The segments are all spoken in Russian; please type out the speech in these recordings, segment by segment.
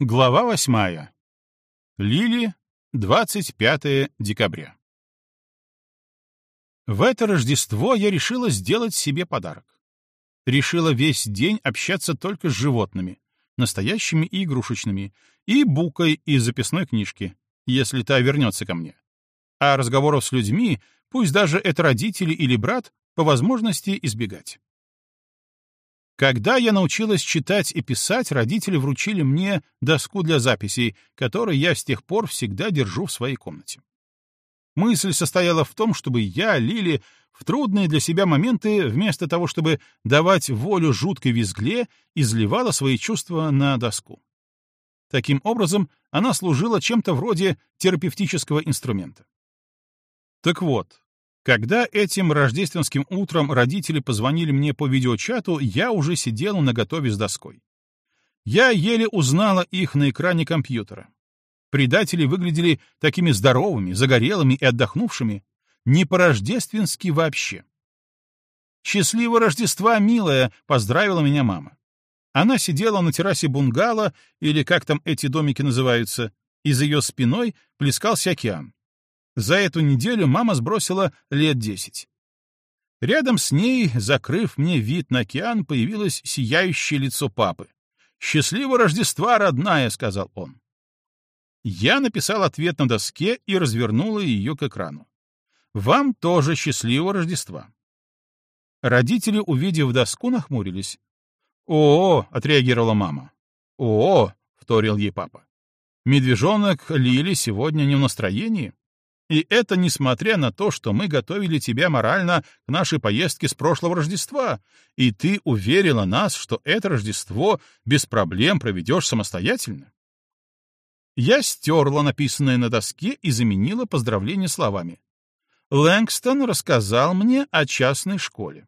Глава восьмая. Лили, 25 декабря. В это Рождество я решила сделать себе подарок. Решила весь день общаться только с животными, настоящими и игрушечными, и букой из записной книжки, если та вернется ко мне. А разговоров с людьми, пусть даже это родители или брат, по возможности избегать. Когда я научилась читать и писать, родители вручили мне доску для записей, которую я с тех пор всегда держу в своей комнате. Мысль состояла в том, чтобы я, Лили, в трудные для себя моменты, вместо того, чтобы давать волю жуткой визгле, изливала свои чувства на доску. Таким образом, она служила чем-то вроде терапевтического инструмента. Так вот, когда этим рождественским утром родители позвонили мне по видеочату, я уже сидела наготове с доской. Я еле узнала их на экране компьютера. Предатели выглядели такими здоровыми, загорелыми и отдохнувшими, не по-рождественски вообще. «Счастливого Рождества, милая!» — поздравила меня мама. Она сидела на террасе бунгало, или как там эти домики называются, и за ее спиной плескался океан. За эту неделю мама сбросила лет десять. Рядом с ней, закрыв мне вид на океан, появилось сияющее лицо папы. «Счастливого Рождества, родная!» — сказал он. Я написал ответ на доске и развернула ее к экрану. «Вам тоже счастливого Рождества!» Родители, увидев доску, нахмурились. «О!» — отреагировала мама. «О!» — вторил ей папа. «Медвежонок Лили сегодня не в настроении?» И это несмотря на то, что мы готовили тебя морально к нашей поездке с прошлого Рождества, и ты уверила нас, что это Рождество без проблем проведешь самостоятельно. Я стерла написанное на доске и заменила поздравление словами. Лэнгстон рассказал мне о частной школе.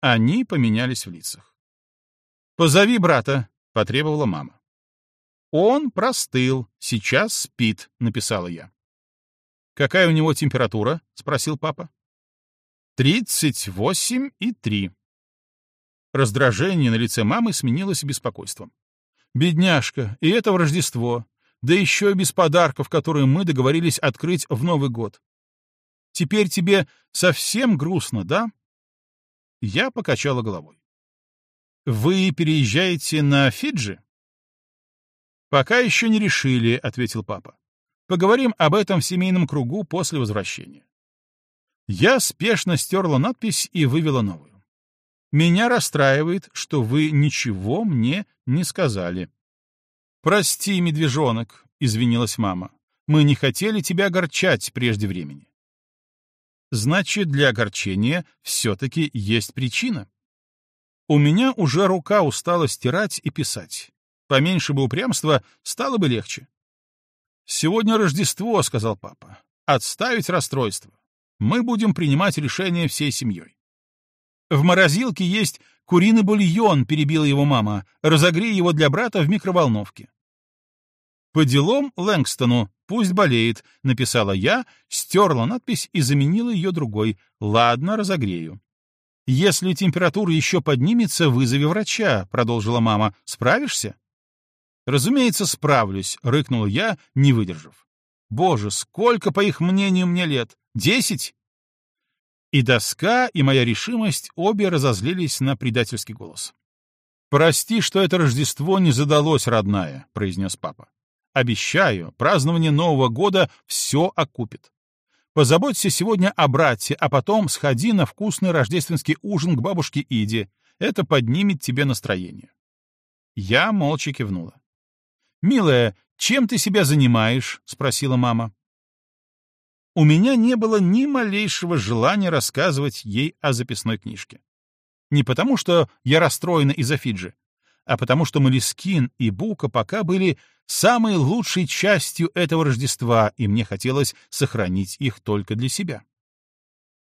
Они поменялись в лицах. «Позови брата», — потребовала мама. «Он простыл, сейчас спит», — написала я. «Какая у него температура?» — спросил папа. «Тридцать восемь и три». Раздражение на лице мамы сменилось беспокойством. «Бедняжка, и это в Рождество, да еще и без подарков, которые мы договорились открыть в Новый год. Теперь тебе совсем грустно, да?» Я покачала головой. «Вы переезжаете на Фиджи?» «Пока еще не решили», — ответил папа. Поговорим об этом в семейном кругу после возвращения. Я спешно стерла надпись и вывела новую. Меня расстраивает, что вы ничего мне не сказали. Прости, медвежонок, извинилась мама. Мы не хотели тебя огорчать прежде времени. Значит, для огорчения все-таки есть причина. У меня уже рука устала стирать и писать. Поменьше бы упрямства, стало бы легче. «Сегодня Рождество», — сказал папа. «Отставить расстройство. Мы будем принимать решение всей семьей». «В морозилке есть куриный бульон», — перебила его мама. «Разогрей его для брата в микроволновке». «По делам Лэнгстону, пусть болеет», — написала я, стерла надпись и заменила ее другой. «Ладно, разогрею». «Если температура еще поднимется, вызови врача», — продолжила мама. «Справишься?» «Разумеется, справлюсь», — рыкнул я, не выдержав. «Боже, сколько, по их мнению, мне лет? Десять?» И доска, и моя решимость обе разозлились на предательский голос. «Прости, что это Рождество не задалось, родная», — произнес папа. «Обещаю, празднование Нового года все окупит. Позаботься сегодня о брате, а потом сходи на вкусный рождественский ужин к бабушке Иде. Это поднимет тебе настроение». Я молча кивнула. «Милая, чем ты себя занимаешь?» — спросила мама. У меня не было ни малейшего желания рассказывать ей о записной книжке. Не потому, что я расстроена из-за Фиджи, а потому что Малискин и Бука пока были самой лучшей частью этого Рождества, и мне хотелось сохранить их только для себя.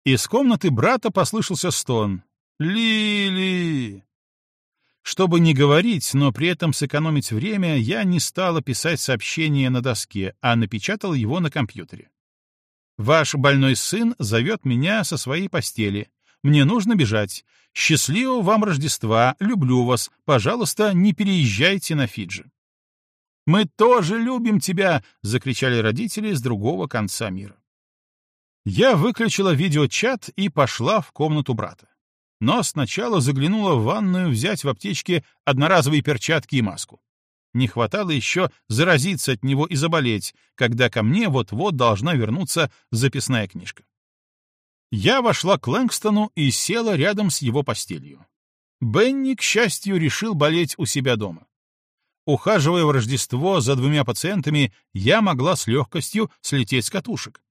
Из комнаты брата послышался стон. «Лили!» Чтобы не говорить, но при этом сэкономить время, я не стала писать сообщение на доске, а напечатал его на компьютере. «Ваш больной сын зовет меня со своей постели. Мне нужно бежать. Счастливого вам Рождества, люблю вас. Пожалуйста, не переезжайте на Фиджи». Мы тоже любим тебя!» — закричали родители с другого конца мира. Я выключила видеочат и пошла в комнату брата. Но сначала заглянула в ванную взять в аптечке одноразовые перчатки и маску. Не хватало еще заразиться от него и заболеть, когда ко мне вот-вот должна вернуться записная книжка. Я вошла к Лэнгстону и села рядом с его постелью. Бенни, к счастью, решил болеть у себя дома. Ухаживая в Рождество за двумя пациентами, я могла с легкостью слететь с катушек.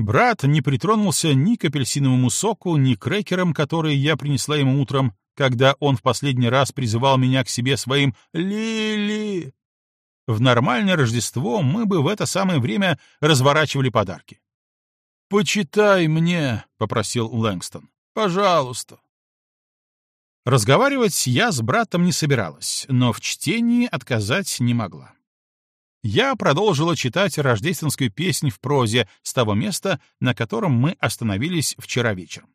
Брат не притронулся ни к апельсиновому соку, ни к крекерам, которые я принесла ему утром, когда он в последний раз призывал меня к себе своим «Лили». В нормальное Рождество мы бы в это самое время разворачивали подарки. «Почитай мне», — попросил Лэнгстон. «Пожалуйста». Разговаривать я с братом не собиралась, но в чтении отказать не могла. Я продолжила читать рождественскую песнь в прозе с того места, на котором мы остановились вчера вечером.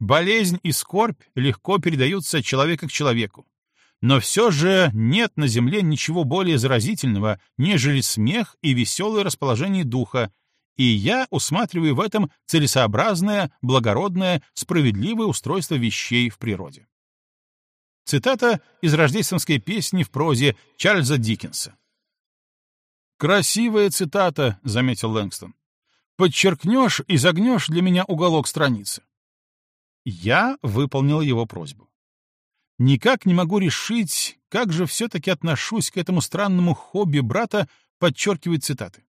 Болезнь и скорбь легко передаются человека к человеку, но все же нет на земле ничего более заразительного, нежели смех и веселое расположение духа, и я усматриваю в этом целесообразное, благородное, справедливое устройство вещей в природе. Цитата из рождественской песни в прозе Чарльза Диккенса. «Красивая цитата», — заметил Лэнгстон. «Подчеркнешь и загнешь для меня уголок страницы». Я выполнил его просьбу. Никак не могу решить, как же все-таки отношусь к этому странному хобби брата подчеркивать цитаты.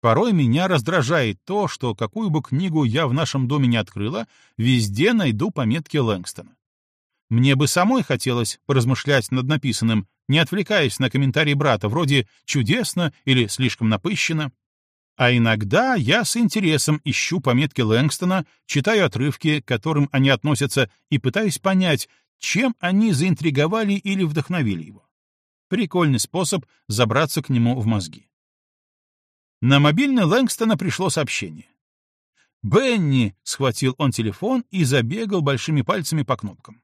Порой меня раздражает то, что какую бы книгу я в нашем доме не открыла, везде найду пометки Лэнгстона. Мне бы самой хотелось поразмышлять над написанным, не отвлекаясь на комментарии брата, вроде «чудесно» или «слишком напыщенно». А иногда я с интересом ищу пометки Лэнгстона, читаю отрывки, к которым они относятся, и пытаюсь понять, чем они заинтриговали или вдохновили его. Прикольный способ забраться к нему в мозги. На мобильный Лэнгстона пришло сообщение. «Бенни!» — схватил он телефон и забегал большими пальцами по кнопкам.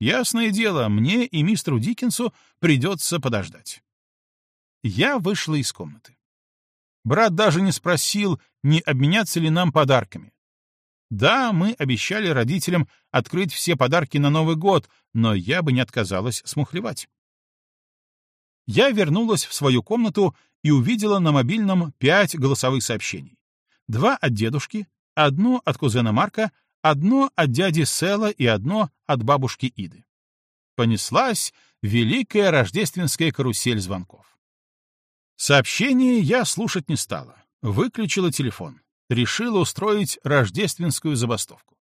«Ясное дело, мне и мистеру Диккенсу придется подождать». Я вышла из комнаты. Брат даже не спросил, не обменяться ли нам подарками. Да, мы обещали родителям открыть все подарки на Новый год, но я бы не отказалась смухлевать. Я вернулась в свою комнату и увидела на мобильном пять голосовых сообщений. Два от дедушки, одно от кузена Марка, одно от дяди Села и одно от бабушки Иды. Понеслась великая рождественская карусель звонков. Сообщение я слушать не стала. Выключила телефон. Решила устроить рождественскую забастовку.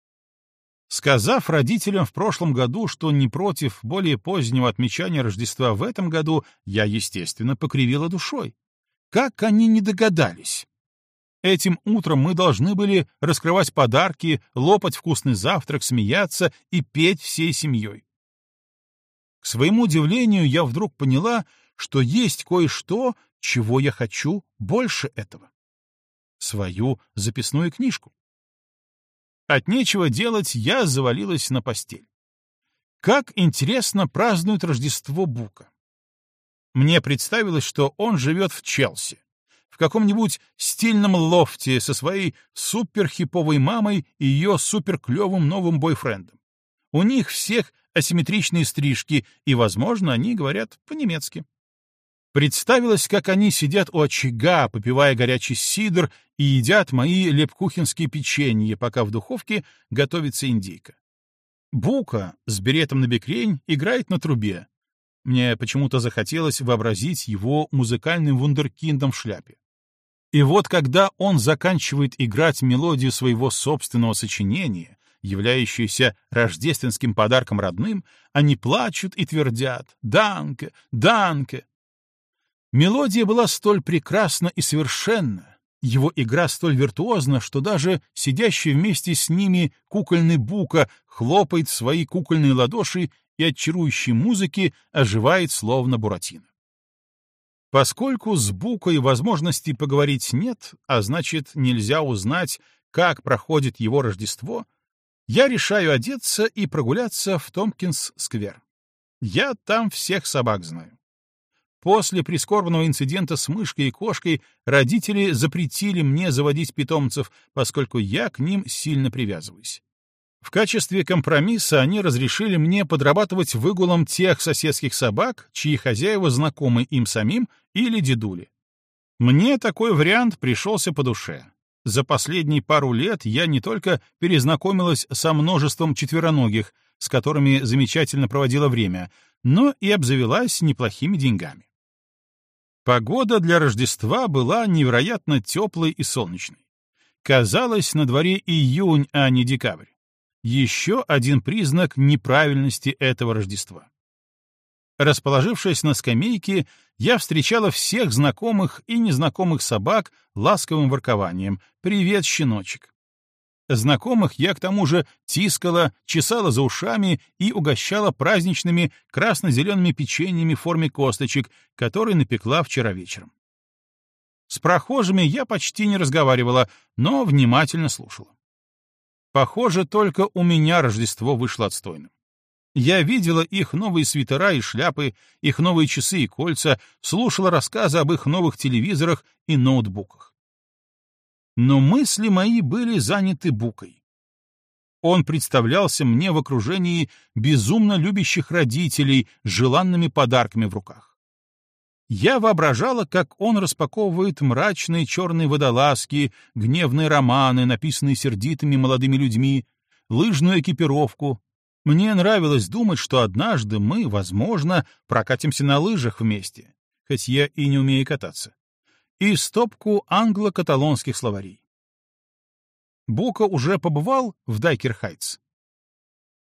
Сказав родителям в прошлом году, что не против более позднего отмечания Рождества в этом году, я, естественно, покривила душой. Как они не догадались? Этим утром мы должны были раскрывать подарки, лопать вкусный завтрак, смеяться и петь всей семьей. К своему удивлению, я вдруг поняла, что есть кое-что, чего я хочу больше этого. Свою записную книжку. От нечего делать я завалилась на постель. Как интересно празднует Рождество Бука. Мне представилось, что он живет в Челси, в каком-нибудь стильном лофте со своей суперхиповой мамой и ее суперклевым новым бойфрендом. У них всех асимметричные стрижки, и, возможно, они говорят по-немецки. Представилось, как они сидят у очага, попивая горячий сидр, и едят мои лепкухинские печенья, пока в духовке готовится индейка. Бука с беретом на бекрень играет на трубе, мне почему-то захотелось вообразить его музыкальным вундеркиндом в шляпе. И вот когда он заканчивает играть мелодию своего собственного сочинения, являющуюся рождественским подарком родным, они плачут и твердят «Данке! Данке!». Мелодия была столь прекрасна и совершенна, его игра столь виртуозна, что даже сидящий вместе с ними кукольный Бука хлопает свои кукольные ладоши и от чарующей музыки оживает словно Буратино. Поскольку с Букой возможности поговорить нет, а значит, нельзя узнать, как проходит его Рождество, я решаю одеться и прогуляться в Томпкинс-сквер. Я там всех собак знаю. После прискорбного инцидента с мышкой и кошкой родители запретили мне заводить питомцев, поскольку я к ним сильно привязываюсь. В качестве компромисса они разрешили мне подрабатывать выгулом тех соседских собак, чьи хозяева знакомы им самим или дедули. Мне такой вариант пришелся по душе. За последние пару лет я не только перезнакомилась со множеством четвероногих, с которыми замечательно проводила время, но и обзавелась неплохими деньгами. Погода для Рождества была невероятно теплой и солнечной. Казалось, на дворе июнь, а не декабрь. Еще один признак неправильности этого Рождества. Расположившись на скамейке, я встречала всех знакомых и незнакомых собак ласковым воркованием «Привет, щеночек!». Знакомых я к тому же тискала, чесала за ушами и угощала праздничными красно-зелеными печеньями в форме косточек, которые напекла вчера вечером. С прохожими я почти не разговаривала, но внимательно слушала. Похоже, только у меня Рождество вышло отстойным. Я видела их новые свитера и шляпы, их новые часы и кольца, слушала рассказы об их новых телевизорах и ноутбуках но мысли мои были заняты Букой. Он представлялся мне в окружении безумно любящих родителей с желанными подарками в руках. Я воображала, как он распаковывает мрачные черные водолазки, гневные романы, написанные сердитыми молодыми людьми, лыжную экипировку. Мне нравилось думать, что однажды мы, возможно, прокатимся на лыжах вместе, хоть я и не умею кататься и стопку англо-каталонских словарей. Бука уже побывал в Дайкер-Хайтс.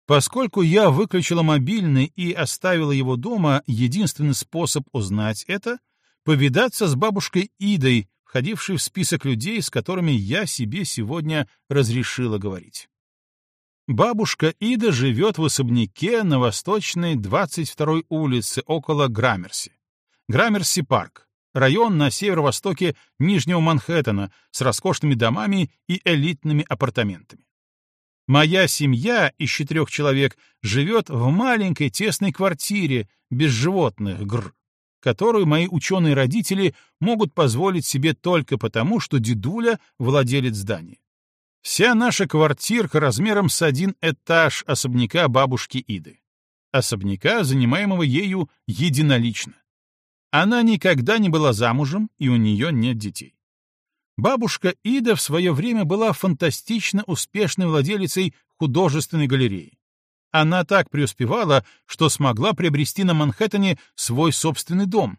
Поскольку я выключила мобильный и оставила его дома, единственный способ узнать это — повидаться с бабушкой Идой, входившей в список людей, с которыми я себе сегодня разрешила говорить. Бабушка Ида живет в особняке на восточной 22-й улице около Граммерси. Граммерси-парк, район на северо-востоке Нижнего Манхэттена с роскошными домами и элитными апартаментами. Моя семья из четырех человек живет в маленькой тесной квартире, без животных, гр, которую мои ученые родители могут позволить себе только потому, что дедуля — владелец здания. Вся наша квартирка размером с один этаж особняка бабушки Иды. Особняка, занимаемого ею единолично. Она никогда не была замужем, и у нее нет детей. Бабушка Ида в свое время была фантастично успешной владелицей художественной галереи. Она так преуспевала, что смогла приобрести на Манхэттене свой собственный дом.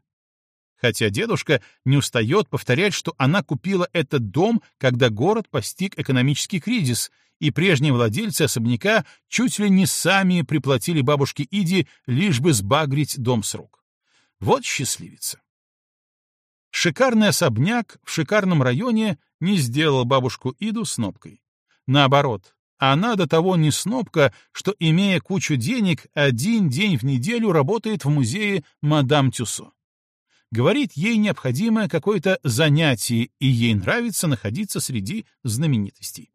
Хотя дедушка не устает повторять, что она купила этот дом, когда город постиг экономический кризис, и прежние владельцы особняка чуть ли не сами приплатили бабушке Иде, лишь бы сбагрить дом с рук. Вот счастливица. Шикарный особняк в шикарном районе не сделал бабушку Иду снопкой. Наоборот, она до того не снопка, что, имея кучу денег, один день в неделю работает в музее мадам Тюсо. Говорит, ей необходимо какое-то занятие, и ей нравится находиться среди знаменитостей.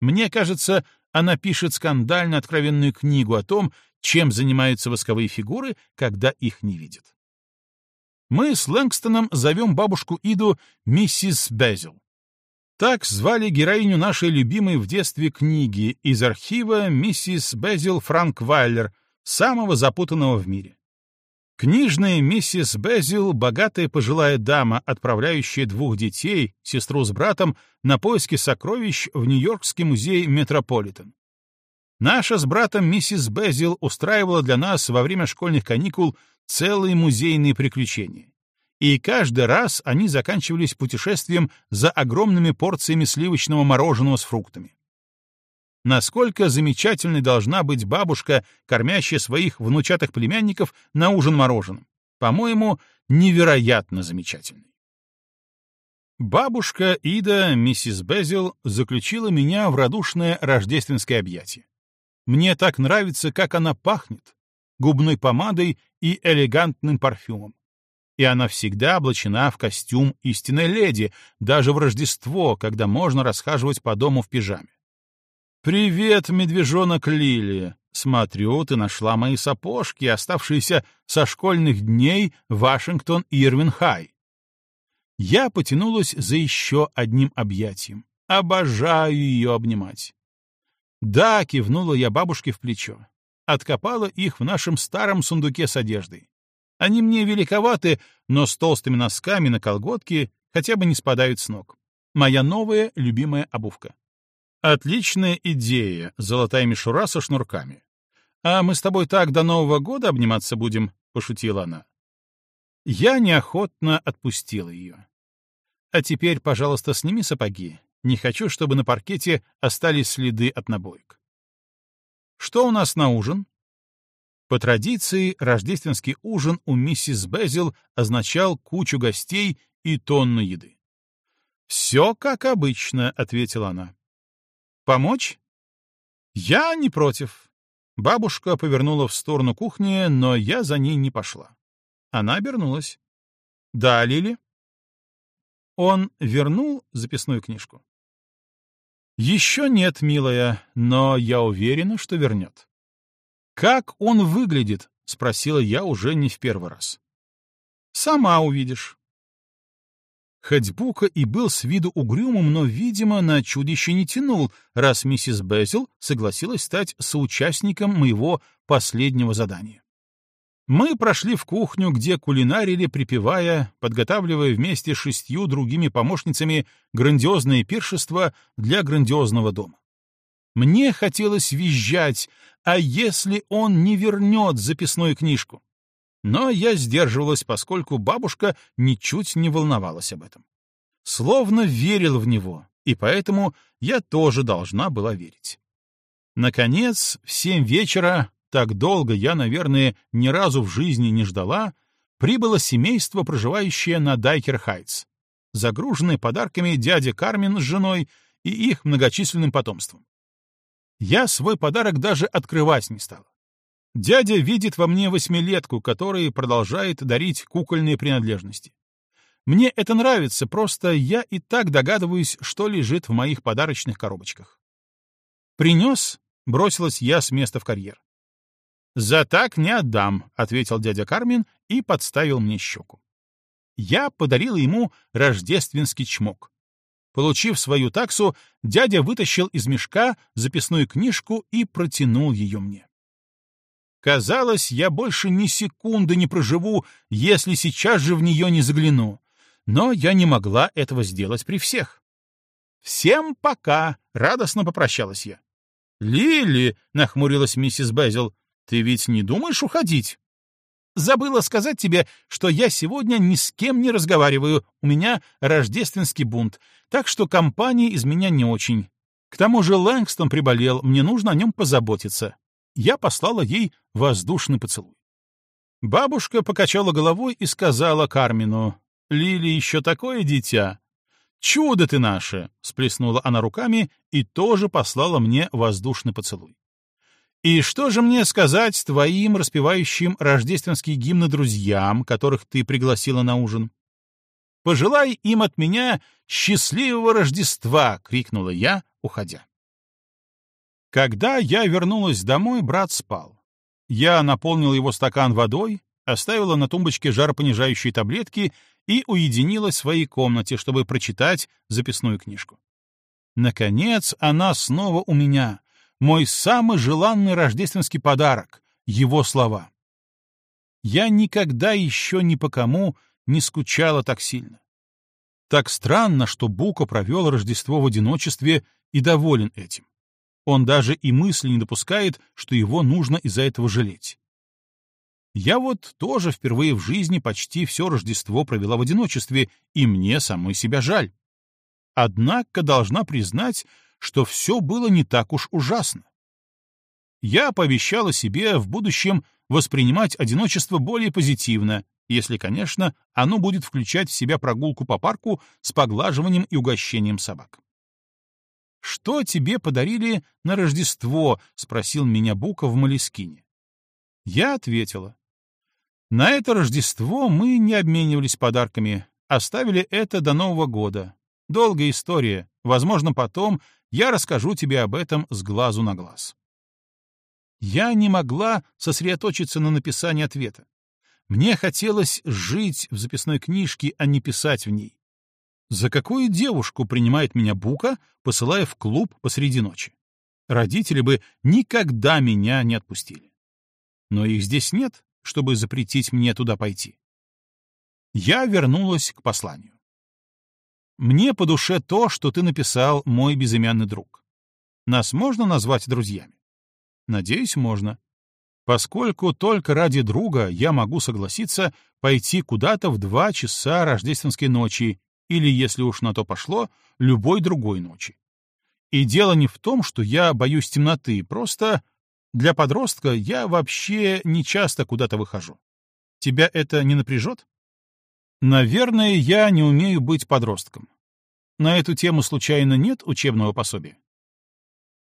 Мне кажется, она пишет скандально откровенную книгу о том, чем занимаются восковые фигуры, когда их не видят. Мы с Лэнгстоном зовем бабушку Иду миссис Безил. Так звали героиню нашей любимой в детстве книги из архива миссис Безил Франк Вайлер, самого запутанного в мире. Книжная миссис Безил — богатая пожилая дама, отправляющая двух детей, сестру с братом, на поиски сокровищ в Нью-Йоркский музей Метрополитен. Наша с братом миссис Безил устраивала для нас во время школьных каникул целые музейные приключения. И каждый раз они заканчивались путешествием за огромными порциями сливочного мороженого с фруктами. Насколько замечательной должна быть бабушка, кормящая своих внучатых племянников на ужин мороженым. По-моему, невероятно замечательной. Бабушка Ида, миссис Безил, заключила меня в радушное рождественское объятие. Мне так нравится, как она пахнет, губной помадой и элегантным парфюмом. И она всегда облачена в костюм истинной леди, даже в Рождество, когда можно расхаживать по дому в пижаме. «Привет, медвежонок Лили!» — Смотрю, ты нашла мои сапожки, оставшиеся со школьных дней Вашингтон Ирвин Хай. Я потянулась за еще одним объятием. Обожаю ее обнимать. Да, кивнула я бабушке в плечо. Откопала их в нашем старом сундуке с одеждой. Они мне великоваты, но с толстыми носками на колготке хотя бы не спадают с ног. Моя новая любимая обувка. Отличная идея, золотая мишура со шнурками. «А мы с тобой так до Нового года обниматься будем?» — пошутила она. Я неохотно отпустил ее. «А теперь, пожалуйста, сними сапоги. Не хочу, чтобы на паркете остались следы от набоек». «Что у нас на ужин?» По традиции, рождественский ужин у миссис Безил означал кучу гостей и тонну еды. «Все как обычно», — ответила она. «Помочь?» «Я не против. Бабушка повернула в сторону кухни, но я за ней не пошла. Она обернулась. «Да, Лили?» Он вернул записную книжку. «Еще нет, милая, но я уверена, что вернет». «Как он выглядит?» — спросила я уже не в первый раз. «Сама увидишь». Хоть Бука и был с виду угрюмым, но, видимо, на чудище не тянул, раз миссис Безил согласилась стать соучастником моего последнего задания. Мы прошли в кухню, где кулинарили, припевая, подготавливая вместе с шестью другими помощницами грандиозное пиршество для грандиозного дома. Мне хотелось визжать, а если он не вернет записную книжку? Но я сдерживалась, поскольку бабушка ничуть не волновалась об этом. Словно верил в него, и поэтому я тоже должна была верить. Наконец, в семь вечера, так долго я, наверное, ни разу в жизни не ждала, прибыло семейство, проживающее на Дайкер-Хайтс, загруженное подарками дяди Кармен с женой и их многочисленным потомством. Я свой подарок даже открывать не стала. Дядя видит во мне восьмилетку, который продолжает дарить кукольные принадлежности. Мне это нравится, просто я и так догадываюсь, что лежит в моих подарочных коробочках. «Принес?» — бросилась я с места в карьер. «За так не отдам», — ответил дядя Кармин и подставил мне щеку. Я подарил ему рождественский чмок. Получив свою таксу, дядя вытащил из мешка записную книжку и протянул ее мне. Казалось, я больше ни секунды не проживу, если сейчас же в нее не загляну. Но я не могла этого сделать при всех. «Всем пока!» — радостно попрощалась я. «Лили!» — нахмурилась миссис Безил. «Ты ведь не думаешь уходить?» «Забыла сказать тебе, что я сегодня ни с кем не разговариваю, у меня рождественский бунт, так что компания из меня не очень. К тому же Лэнгстон приболел, мне нужно о нем позаботиться я послала ей воздушный поцелуй. Бабушка покачала головой и сказала Кармину, «Лили еще такое дитя!» «Чудо ты наше!» — сплеснула она руками и тоже послала мне воздушный поцелуй. «И что же мне сказать твоим распевающим рождественские гимны друзьям, которых ты пригласила на ужин?» «Пожелай им от меня счастливого Рождества!» — крикнула я, уходя. Когда я вернулась домой, брат спал. Я наполнил его стакан водой, оставила на тумбочке жаропонижающие таблетки и уединилась в своей комнате, чтобы прочитать записную книжку. Наконец, она снова у меня. Мой самый желанный рождественский подарок — его слова. Я никогда еще ни по кому не скучала так сильно. Так странно, что Бука провел Рождество в одиночестве и доволен этим. Он даже и мысли не допускает, что его нужно из-за этого жалеть. Я вот тоже впервые в жизни почти все Рождество провела в одиночестве, и мне самой себя жаль. Однако должна признать, что все было не так уж ужасно. Я пообещала себе в будущем воспринимать одиночество более позитивно, если, конечно, оно будет включать в себя прогулку по парку с поглаживанием и угощением собак. «Что тебе подарили на Рождество?» — спросил меня Бука в Малискине. Я ответила. «На это Рождество мы не обменивались подарками, оставили это до Нового года. Долгая история, возможно, потом я расскажу тебе об этом с глазу на глаз». Я не могла сосредоточиться на написании ответа. Мне хотелось жить в записной книжке, а не писать в ней. За какую девушку принимает меня Бука, посылая в клуб посреди ночи? Родители бы никогда меня не отпустили. Но их здесь нет, чтобы запретить мне туда пойти. Я вернулась к посланию. Мне по душе то, что ты написал, мой безымянный друг. Нас можно назвать друзьями? Надеюсь, можно. Поскольку только ради друга я могу согласиться пойти куда-то в два часа рождественской ночи или, если уж на то пошло, любой другой ночи. И дело не в том, что я боюсь темноты, просто для подростка я вообще не часто куда-то выхожу. Тебя это не напряжет? Наверное, я не умею быть подростком. На эту тему случайно нет учебного пособия?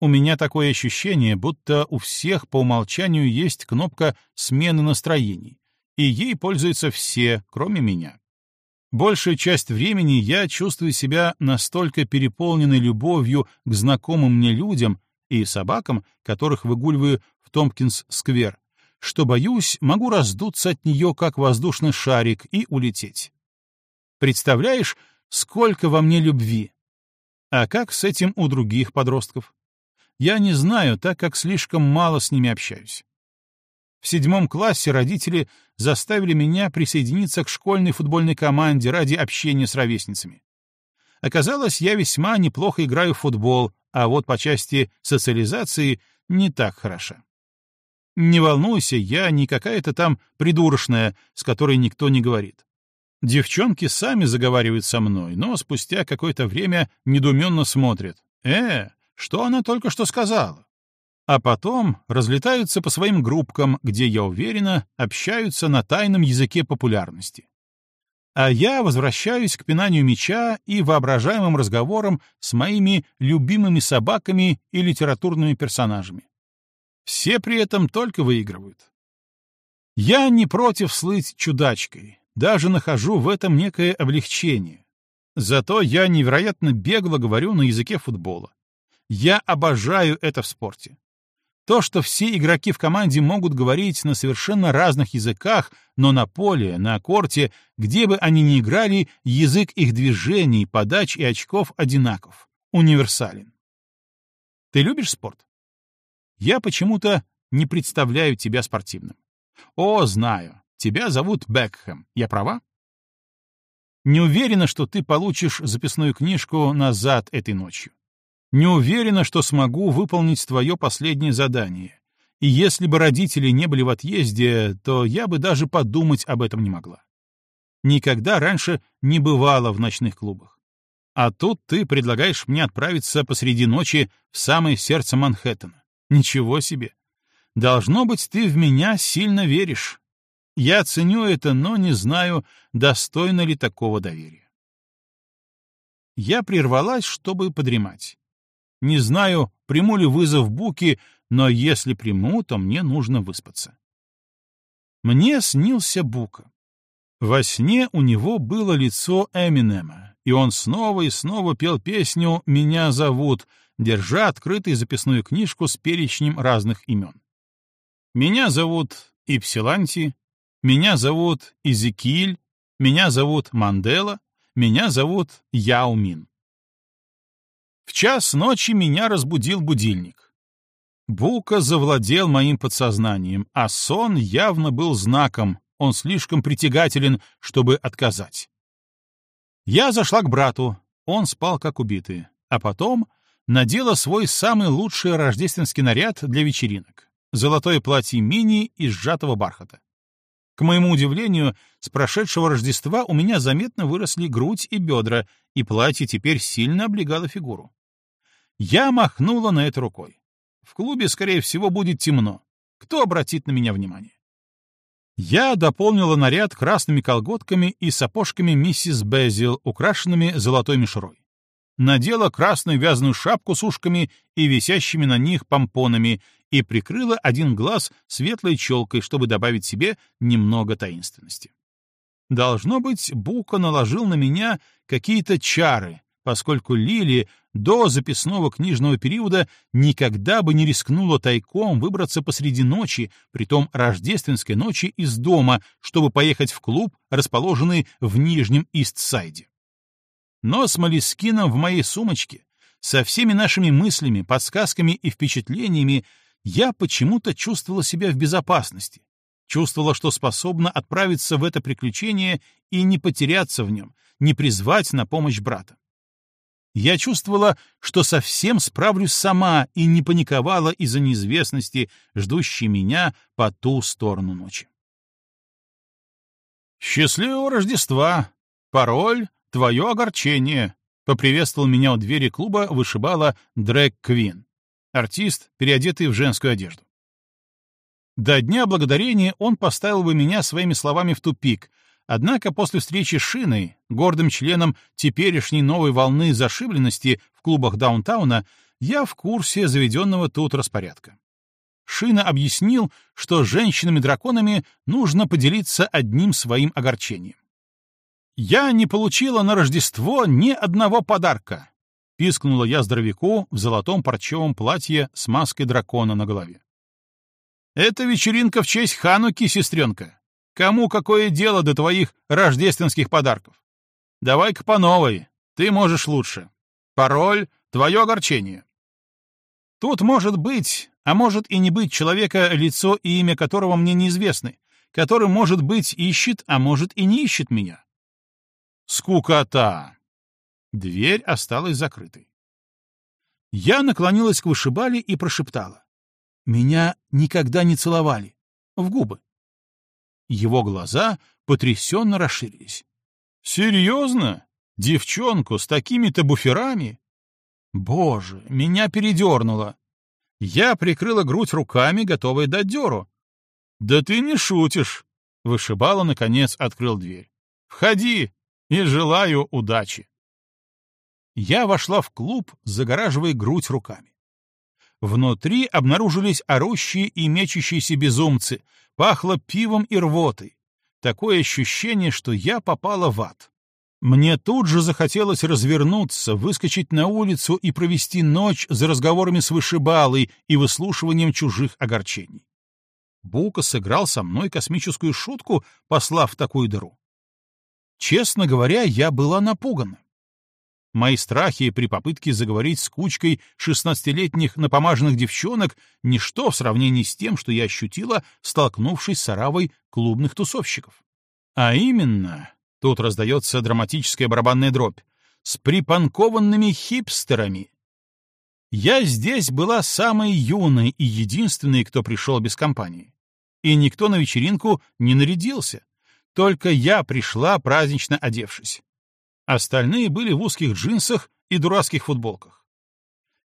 У меня такое ощущение, будто у всех по умолчанию есть кнопка смены настроений, и ей пользуются все, кроме меня. Большую часть времени я чувствую себя настолько переполненной любовью к знакомым мне людям и собакам, которых выгуливаю в Томпкинс-сквер, что, боюсь, могу раздуться от нее, как воздушный шарик, и улететь. Представляешь, сколько во мне любви? А как с этим у других подростков? Я не знаю, так как слишком мало с ними общаюсь. В седьмом классе родители заставили меня присоединиться к школьной футбольной команде ради общения с ровесницами. Оказалось, я весьма неплохо играю в футбол, а вот по части социализации не так хороша. Не волнуйся, я не какая-то там придурочная, с которой никто не говорит. Девчонки сами заговаривают со мной, но спустя какое-то время недуменно смотрят. «Э, что она только что сказала. А потом разлетаются по своим группкам, где, я уверена, общаются на тайном языке популярности. А я возвращаюсь к пинанию меча и воображаемым разговорам с моими любимыми собаками и литературными персонажами. Все при этом только выигрывают. Я не против слыть чудачкой, даже нахожу в этом некое облегчение. Зато я невероятно бегло говорю на языке футбола. Я обожаю это в спорте. То, что все игроки в команде могут говорить на совершенно разных языках, но на поле, на корте, где бы они ни играли, язык их движений, подач и очков одинаков, универсален. Ты любишь спорт? Я почему-то не представляю тебя спортивным. О, знаю, тебя зовут Бекхэм, я права? Не уверена, что ты получишь записную книжку назад этой ночью. Не уверена, что смогу выполнить твое последнее задание. И если бы родители не были в отъезде, то я бы даже подумать об этом не могла. Никогда раньше не бывала в ночных клубах. А тут ты предлагаешь мне отправиться посреди ночи в самое сердце Манхэттена. Ничего себе. Должно быть, ты в меня сильно веришь. Я ценю это, но не знаю, достойно ли такого доверия. Я прервалась, чтобы подремать. Не знаю, приму ли вызов Буки, но если приму, то мне нужно выспаться. Мне снился Бука. Во сне у него было лицо Эминема, и он снова и снова пел песню «Меня зовут», держа открытой записную книжку с перечнем разных имен. «Меня зовут Ипсиланти», «Меня зовут Изекиль», «Меня зовут Мандела», «Меня зовут Яумин». В час ночи меня разбудил будильник. Бука завладел моим подсознанием, а сон явно был знаком, он слишком притягателен, чтобы отказать. Я зашла к брату, он спал как убитый, а потом надела свой самый лучший рождественский наряд для вечеринок — золотое платье мини из сжатого бархата. К моему удивлению, с прошедшего Рождества у меня заметно выросли грудь и бедра, и платье теперь сильно облегало фигуру. Я махнула на это рукой. В клубе, скорее всего, будет темно. Кто обратит на меня внимание? Я дополнила наряд красными колготками и сапожками миссис Безил, украшенными золотой мишурой. Надела красную вязаную шапку с ушками и висящими на них помпонами и прикрыла один глаз светлой челкой, чтобы добавить себе немного таинственности. Должно быть, Бука наложил на меня какие-то чары, поскольку Лили, до записного книжного периода никогда бы не рискнула тайком выбраться посреди ночи, притом рождественской ночи, из дома, чтобы поехать в клуб, расположенный в Нижнем Истсайде. Но с Малискином в моей сумочке, со всеми нашими мыслями, подсказками и впечатлениями, я почему-то чувствовала себя в безопасности, чувствовала, что способна отправиться в это приключение и не потеряться в нем, не призвать на помощь брата. Я чувствовала, что совсем справлюсь сама и не паниковала из-за неизвестности, ждущей меня по ту сторону ночи. «Счастливого Рождества! Пароль — твое огорчение!» — поприветствовал меня у двери клуба вышибала Дрэк Квин, артист, переодетый в женскую одежду. До Дня Благодарения он поставил бы меня своими словами в тупик, однако после встречи с Шиной, гордым членом теперешней новой волны зашибленности в клубах даунтауна, я в курсе заведенного тут распорядка. Шина объяснил, что женщинами-драконами нужно поделиться одним своим огорчением. «Я не получила на Рождество ни одного подарка», — пискнула я здоровяку в золотом парчевом платье с маской дракона на голове. Это вечеринка в честь Хануки, сестренка. Кому какое дело до твоих рождественских подарков? Давай-ка по новой. Ты можешь лучше. Пароль — твое огорчение. Тут может быть, а может и не быть человека, лицо и имя которого мне неизвестны, который, может быть, ищет, а может и не ищет меня. Скукота. Дверь осталась закрытой. Я наклонилась к вышибали и прошептала. Меня никогда не целовали. В губы. Его глаза потрясенно расширились. «Серьезно? Девчонку с такими-то буферами?» «Боже, меня передернуло!» Я прикрыла грудь руками, готовая дать дёру. «Да ты не шутишь!» Вышибала, наконец, открыл дверь. «Входи и желаю удачи!» Я вошла в клуб, загораживая грудь руками. Внутри обнаружились орущие и мечущиеся безумцы, пахло пивом и рвотой. Такое ощущение, что я попала в ад. Мне тут же захотелось развернуться, выскочить на улицу и провести ночь за разговорами с вышибалой и выслушиванием чужих огорчений. Бука сыграл со мной космическую шутку, послав такую дыру. Честно говоря, я была напугана. Мои страхи при попытке заговорить с кучкой шестнадцатилетних напомаженных девчонок — ничто в сравнении с тем, что я ощутила, столкнувшись с оравой клубных тусовщиков. А именно, тут раздается драматическая барабанная дробь, с припанкованными хипстерами. Я здесь была самой юной и единственной, кто пришел без компании. И никто на вечеринку не нарядился. Только я пришла, празднично одевшись. Остальные были в узких джинсах и дурацких футболках.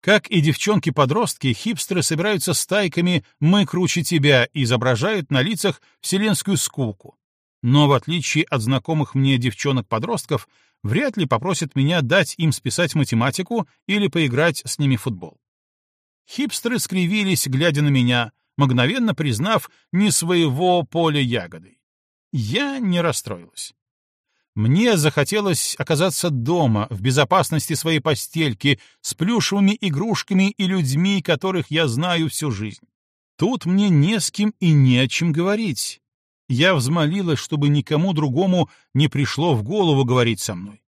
Как и девчонки-подростки, хипстеры собираются стайками «мы круче тебя» и изображают на лицах вселенскую скуку. Но в отличие от знакомых мне девчонок-подростков, вряд ли попросят меня дать им списать математику или поиграть с ними в футбол. Хипстеры скривились, глядя на меня, мгновенно признав не своего поля ягодой. Я не расстроилась. Мне захотелось оказаться дома, в безопасности своей постельки, с плюшевыми игрушками и людьми, которых я знаю всю жизнь. Тут мне не с кем и не о чем говорить. Я взмолилась, чтобы никому другому не пришло в голову говорить со мной.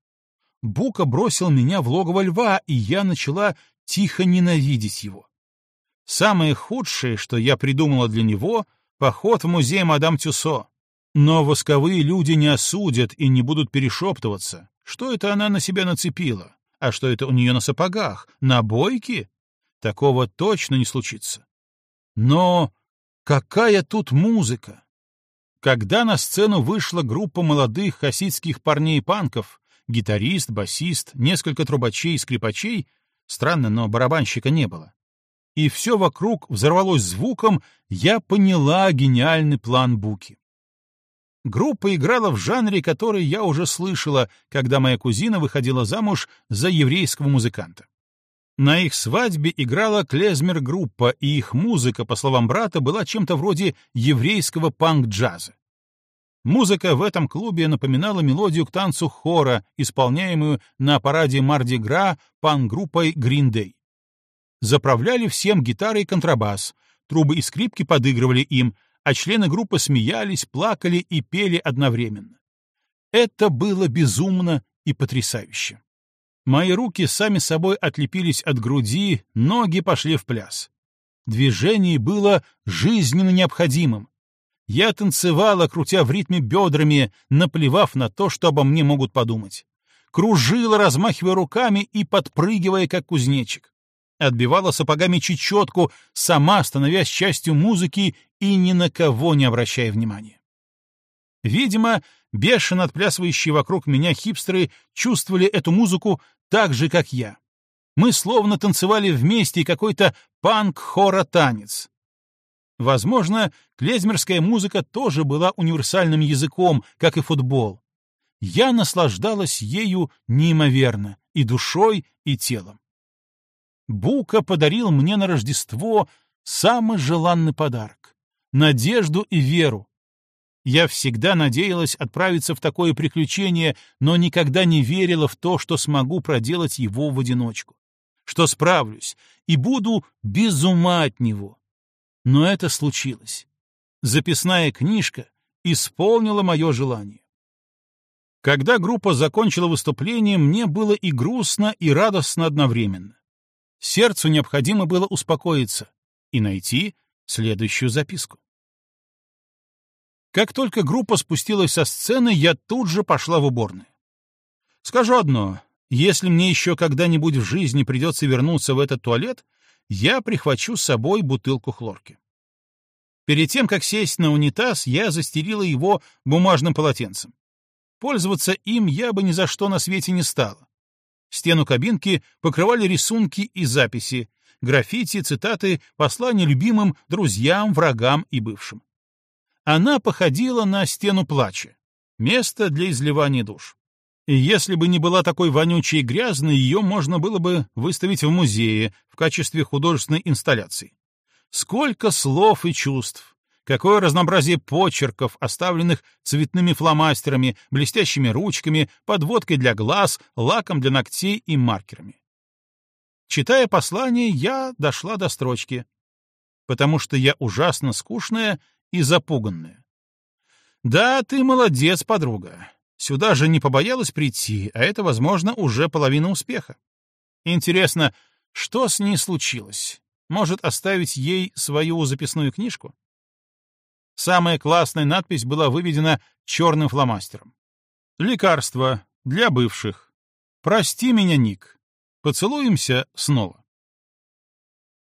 Бука бросил меня в логово льва, и я начала тихо ненавидеть его. Самое худшее, что я придумала для него — поход в музей мадам Тюсо. Но восковые люди не осудят и не будут перешептываться. Что это она на себя нацепила? А что это у нее на сапогах? На бойке? Такого точно не случится. Но какая тут музыка! Когда на сцену вышла группа молодых хасидских парней-панков, гитарист, басист, несколько трубачей и скрипачей, странно, но барабанщика не было, и все вокруг взорвалось звуком, я поняла гениальный план Буки. Группа играла в жанре, который я уже слышала, когда моя кузина выходила замуж за еврейского музыканта. На их свадьбе играла клезмер-группа, и их музыка, по словам брата, была чем-то вроде еврейского панк-джаза. Музыка в этом клубе напоминала мелодию к танцу хора, исполняемую на параде Марди-Гра пан-группой Green Day. Заправляли всем гитары и контрабас, трубы и скрипки подыгрывали им, а члены группы смеялись, плакали и пели одновременно. Это было безумно и потрясающе. Мои руки сами собой отлепились от груди, ноги пошли в пляс. Движение было жизненно необходимым. Я танцевала, крутя в ритме бедрами, наплевав на то, что обо мне могут подумать. Кружила, размахивая руками и подпрыгивая, как кузнечик. Отбивала сапогами чечетку, сама становясь частью музыки и ни на кого не обращая внимания. Видимо, бешено отплясывающие вокруг меня хипстеры чувствовали эту музыку так же, как я. Мы словно танцевали вместе какой-то панк-хора-танец. Возможно, клезмерская музыка тоже была универсальным языком, как и футбол. Я наслаждалась ею неимоверно, и душой, и телом. Бука подарил мне на Рождество самый желанный подарок — надежду и веру. Я всегда надеялась отправиться в такое приключение, но никогда не верила в то, что смогу проделать его в одиночку, что справлюсь и буду без ума от него. Но это случилось. Записная книжка исполнила мое желание. Когда группа закончила выступление, мне было и грустно, и радостно одновременно. Сердцу необходимо было успокоиться и найти следующую записку. Как только группа спустилась со сцены, я тут же пошла в уборную. Скажу одно, если мне еще когда-нибудь в жизни придется вернуться в этот туалет, я прихвачу с собой бутылку хлорки. Перед тем, как сесть на унитаз, я застелила его бумажным полотенцем. Пользоваться им я бы ни за что на свете не стала. Стену кабинки покрывали рисунки и записи, граффити, цитаты, послания любимым, друзьям, врагам и бывшим. Она походила на стену плача, место для изливания душ. И если бы не была такой вонючей и грязной, ее можно было бы выставить в музее в качестве художественной инсталляции. Сколько слов и чувств, какое разнообразие почерков, оставленных цветными фломастерами, блестящими ручками, подводкой для глаз, лаком для ногтей и маркерами. Читая послание, я дошла до строчки. Потому что я ужасно скучная и запуганная. Да, ты молодец, подруга. Сюда же не побоялась прийти, а это, возможно, уже половина успеха. Интересно, что с ней случилось? Может, оставить ей свою записную книжку? Самая классная надпись была выведена черным фломастером. «Лекарство для бывших. Прости меня, Ник. Поцелуемся снова».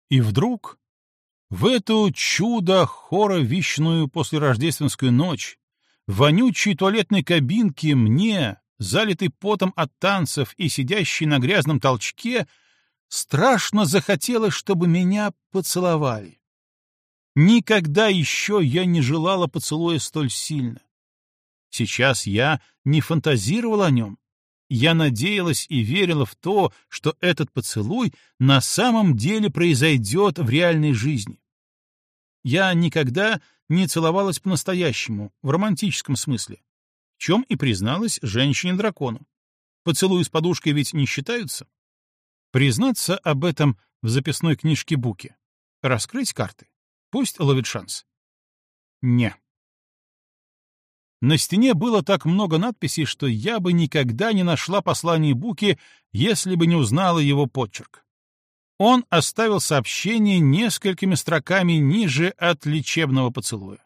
И вдруг в эту чудо-хоровищную послерождественскую ночь, в вонючей туалетной кабинке мне, залитый потом от танцев и сидящий на грязном толчке, страшно захотелось, чтобы меня поцеловали. Никогда еще я не желала поцелуя столь сильно. Сейчас я не фантазировала о нем. Я надеялась и верила в то, что этот поцелуй на самом деле произойдет в реальной жизни. Я никогда не целовалась по-настоящему, в романтическом смысле, в чем и призналась женщине-дракону. Поцелуи с подушкой ведь не считаются. Признаться об этом в записной книжке Буки. Раскрыть карты. Пусть ловит шанс. Не. На стене было так много надписей, что я бы никогда не нашла послание Буки, если бы не узнала его почерк он оставил сообщение несколькими строками ниже от лечебного поцелуя.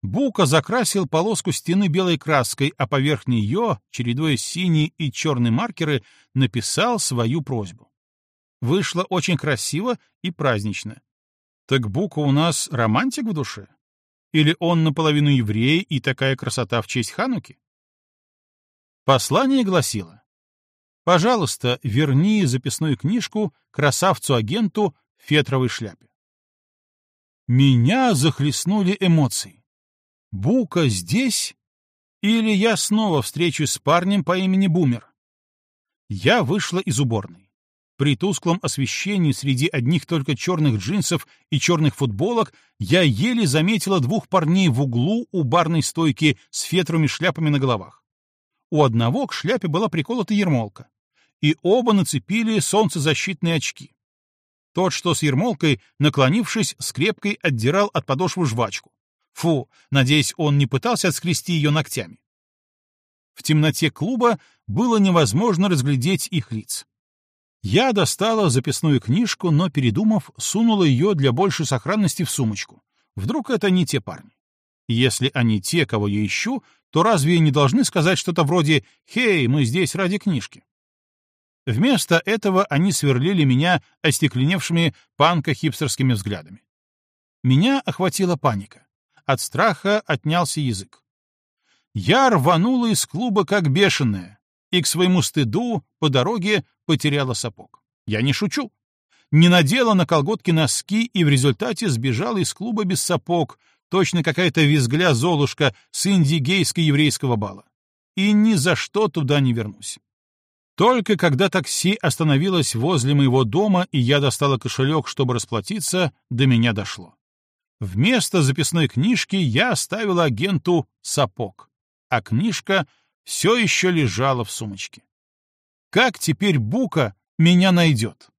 Бука закрасил полоску стены белой краской, а поверх нее, чередуя синие и черные маркеры, написал свою просьбу. Вышло очень красиво и празднично. Так Бука у нас романтик в душе? Или он наполовину еврей и такая красота в честь Хануки? Послание гласило Пожалуйста, верни записную книжку красавцу-агенту в фетровой шляпе. Меня захлестнули эмоции. Бука здесь? Или я снова встречусь с парнем по имени Бумер? Я вышла из уборной. При тусклом освещении среди одних только черных джинсов и черных футболок я еле заметила двух парней в углу у барной стойки с фетровыми шляпами на головах. У одного к шляпе была приколота ермолка, и оба нацепили солнцезащитные очки. Тот, что с ермолкой, наклонившись, скрепкой отдирал от подошвы жвачку. Фу, надеюсь, он не пытался отскрести ее ногтями. В темноте клуба было невозможно разглядеть их лиц. Я достала записную книжку, но, передумав, сунула ее для большей сохранности в сумочку. Вдруг это не те парни. Если они те, кого я ищу, то разве не должны сказать что-то вроде «Хей, мы здесь ради книжки»? Вместо этого они сверлили меня остекленевшими панко-хипстерскими взглядами. Меня охватила паника. От страха отнялся язык. Я рванула из клуба как бешеная, и к своему стыду по дороге потеряла сапог. Я не шучу. Не надела на колготки носки и в результате сбежала из клуба без сапог, точно какая-то визгля Золушка с индигейско-еврейского бала. И ни за что туда не вернусь. Только когда такси остановилось возле моего дома, и я достала кошелек, чтобы расплатиться, до меня дошло. Вместо записной книжки я оставила агенту сапог, а книжка все еще лежала в сумочке. Как теперь Бука меня найдет?